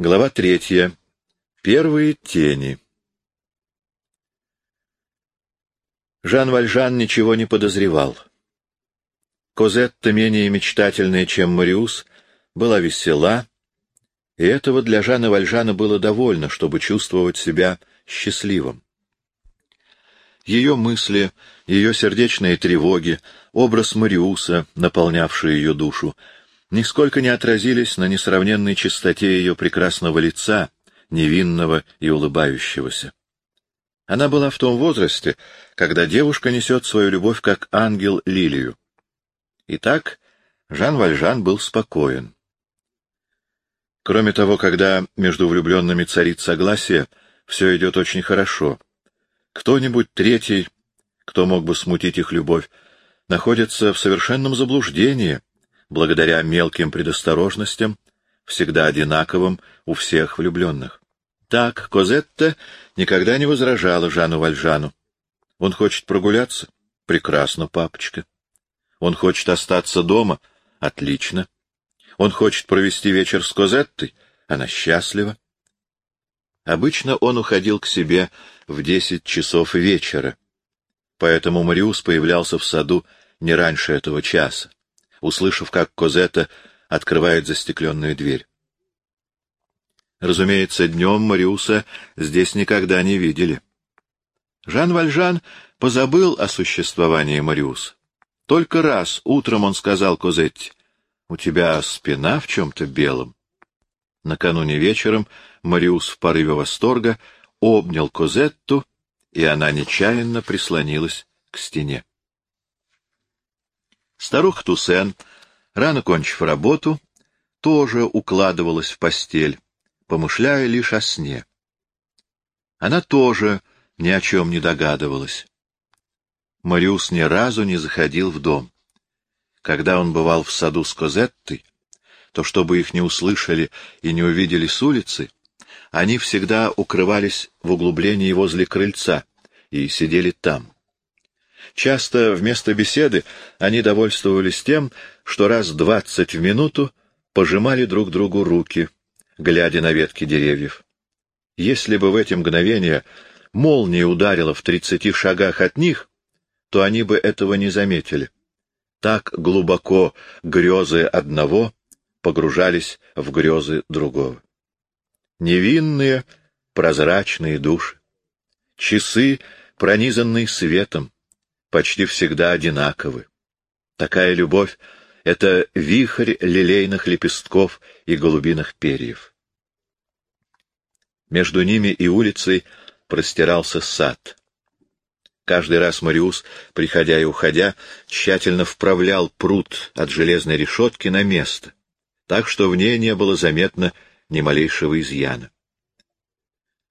Глава третья. Первые тени. Жан Вальжан ничего не подозревал. Козетта, менее мечтательная, чем Мариус, была весела, и этого для Жана Вальжана было довольно, чтобы чувствовать себя счастливым. Ее мысли, ее сердечные тревоги, образ Мариуса, наполнявший ее душу, нисколько не отразились на несравненной чистоте ее прекрасного лица, невинного и улыбающегося. Она была в том возрасте, когда девушка несет свою любовь как ангел лилию. Итак, Жан Вальжан был спокоен. Кроме того, когда между влюбленными царит согласие, все идет очень хорошо. Кто-нибудь третий, кто мог бы смутить их любовь, находится в совершенном заблуждении, благодаря мелким предосторожностям, всегда одинаковым у всех влюбленных. Так Козетта никогда не возражала Жану Вальжану. Он хочет прогуляться? Прекрасно, папочка. Он хочет остаться дома? Отлично. Он хочет провести вечер с Козеттой? Она счастлива. Обычно он уходил к себе в десять часов вечера, поэтому Мариус появлялся в саду не раньше этого часа услышав, как Козета открывает застекленную дверь. Разумеется, днем Мариуса здесь никогда не видели. Жан Вальжан позабыл о существовании Мариуса. Только раз утром он сказал Козетте, «У тебя спина в чем-то белом». Накануне вечером Мариус в порыве восторга обнял Козетту, и она нечаянно прислонилась к стене. Старуха Тусен, рано кончив работу, тоже укладывалась в постель, помышляя лишь о сне. Она тоже ни о чем не догадывалась. Мариус ни разу не заходил в дом. Когда он бывал в саду с Козеттой, то, чтобы их не услышали и не увидели с улицы, они всегда укрывались в углублении возле крыльца и сидели там. Часто вместо беседы они довольствовались тем, что раз двадцать в минуту пожимали друг другу руки, глядя на ветки деревьев. Если бы в эти мгновения молния ударила в тридцати шагах от них, то они бы этого не заметили. Так глубоко грезы одного погружались в грезы другого. Невинные, прозрачные души, часы, пронизанные светом, почти всегда одинаковы. Такая любовь — это вихрь лилейных лепестков и голубиных перьев. Между ними и улицей простирался сад. Каждый раз Мариус, приходя и уходя, тщательно вправлял пруд от железной решетки на место, так что в ней не было заметно ни малейшего изъяна.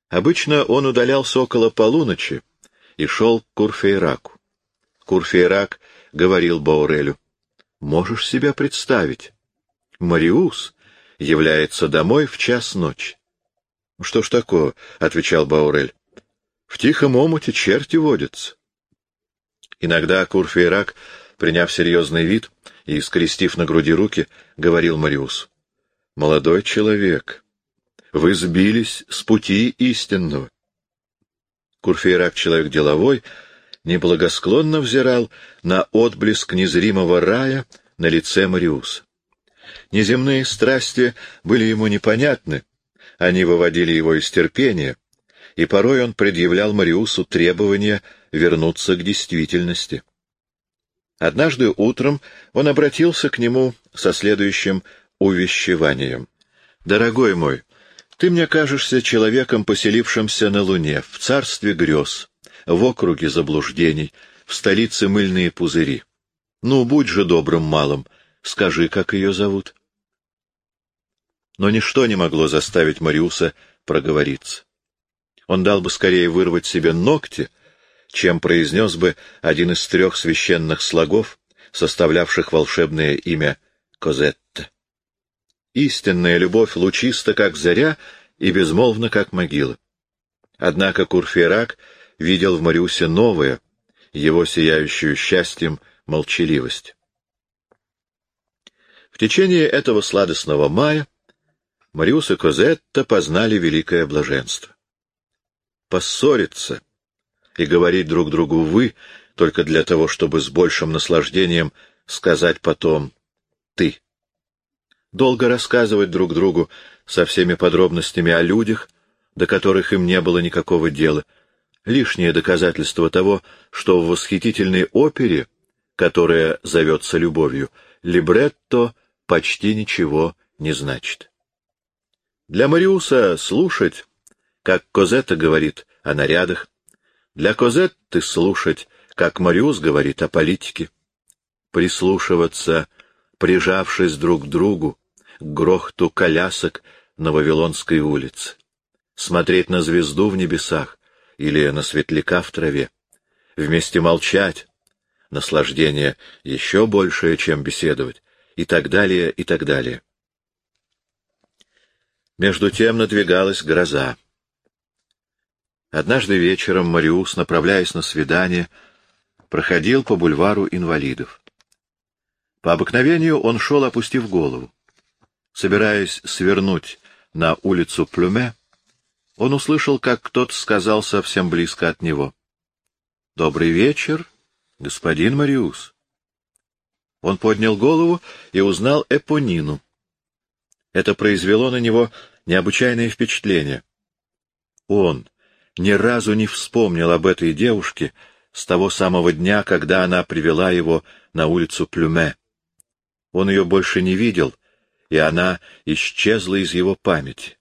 Обычно он удалялся около полуночи и шел к Курфейраку. Курфейрак говорил Баурелю. — Можешь себя представить? Мариус является домой в час ночи. — Что ж такое? — отвечал Баурель. — В тихом омуте черти водятся. Иногда Курфейрак, приняв серьезный вид и скрестив на груди руки, говорил Мариус. — Молодой человек, вы сбились с пути истинного. Курфейрак — человек деловой, — неблагосклонно взирал на отблеск незримого рая на лице Мариуса. Неземные страсти были ему непонятны, они выводили его из терпения, и порой он предъявлял Мариусу требования вернуться к действительности. Однажды утром он обратился к нему со следующим увещеванием. «Дорогой мой, ты мне кажешься человеком, поселившимся на Луне, в царстве грез в округе заблуждений, в столице мыльные пузыри. Ну, будь же добрым малым, скажи, как ее зовут. Но ничто не могло заставить Мариуса проговориться. Он дал бы скорее вырвать себе ногти, чем произнес бы один из трех священных слогов, составлявших волшебное имя Козетта. Истинная любовь лучиста, как заря, и безмолвна, как могила. Однако Курфейрак видел в Мариусе новое, его сияющую счастьем молчаливость. В течение этого сладостного мая Мариус и Козетта познали великое блаженство. Поссориться и говорить друг другу «вы» только для того, чтобы с большим наслаждением сказать потом «ты». Долго рассказывать друг другу со всеми подробностями о людях, до которых им не было никакого дела, лишнее доказательство того, что в восхитительной опере, которая зовется любовью, либретто почти ничего не значит. Для Мариуса слушать, как Козетта говорит о нарядах, для Козетты слушать, как Мариус говорит о политике, прислушиваться, прижавшись друг к другу, к грохту колясок на Вавилонской улице, смотреть на звезду в небесах или на светляка в траве, вместе молчать, наслаждение еще большее, чем беседовать, и так далее, и так далее. Между тем надвигалась гроза. Однажды вечером Мариус, направляясь на свидание, проходил по бульвару инвалидов. По обыкновению он шел, опустив голову. Собираясь свернуть на улицу Плюме, он услышал, как кто-то сказал совсем близко от него. — Добрый вечер, господин Мариус. Он поднял голову и узнал Эпонину. Это произвело на него необычайное впечатление. Он ни разу не вспомнил об этой девушке с того самого дня, когда она привела его на улицу Плюме. Он ее больше не видел, и она исчезла из его памяти.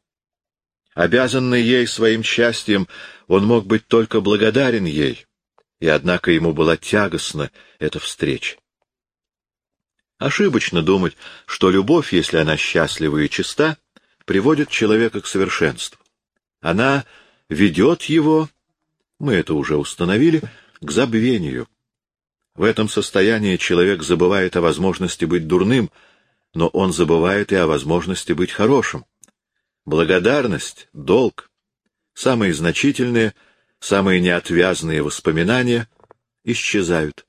Обязанный ей своим счастьем, он мог быть только благодарен ей, и однако ему была тягостна эта встреча. Ошибочно думать, что любовь, если она счастлива и чиста, приводит человека к совершенству. Она ведет его, мы это уже установили, к забвению. В этом состоянии человек забывает о возможности быть дурным, но он забывает и о возможности быть хорошим. Благодарность, долг, самые значительные, самые неотвязные воспоминания исчезают.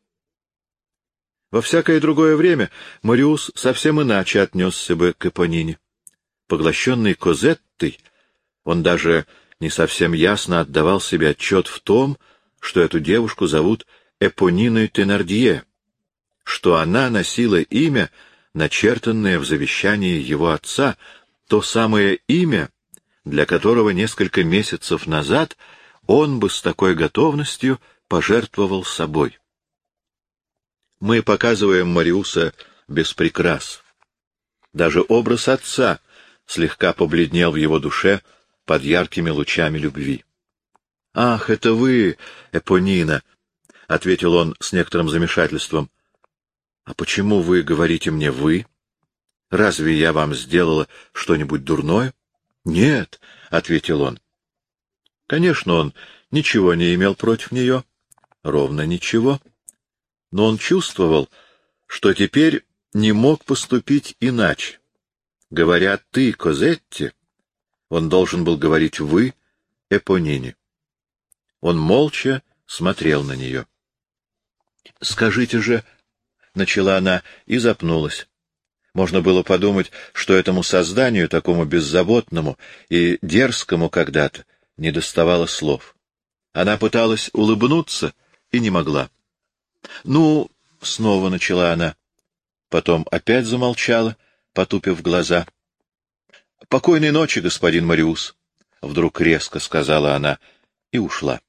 Во всякое другое время Мариус совсем иначе отнесся бы к Эпонине. Поглощенный Козеттой, он даже не совсем ясно отдавал себе отчет в том, что эту девушку зовут Эпониной Тенардье, что она носила имя, начертанное в завещании его отца, то самое имя, для которого несколько месяцев назад он бы с такой готовностью пожертвовал собой. Мы показываем Мариуса без прикрас. Даже образ отца слегка побледнел в его душе под яркими лучами любви. — Ах, это вы, Эпонина! — ответил он с некоторым замешательством. — А почему вы говорите мне «вы»? Разве я вам сделала что-нибудь дурное? — Нет, — ответил он. Конечно, он ничего не имел против нее. Ровно ничего. — но он чувствовал, что теперь не мог поступить иначе. Говоря «ты, Козетти», он должен был говорить «вы, Эпонине». Он молча смотрел на нее. — Скажите же, — начала она и запнулась. Можно было подумать, что этому созданию, такому беззаботному и дерзкому когда-то, не доставало слов. Она пыталась улыбнуться и не могла. — Ну, — снова начала она. Потом опять замолчала, потупив глаза. — Покойной ночи, господин Мариус, — вдруг резко сказала она и ушла.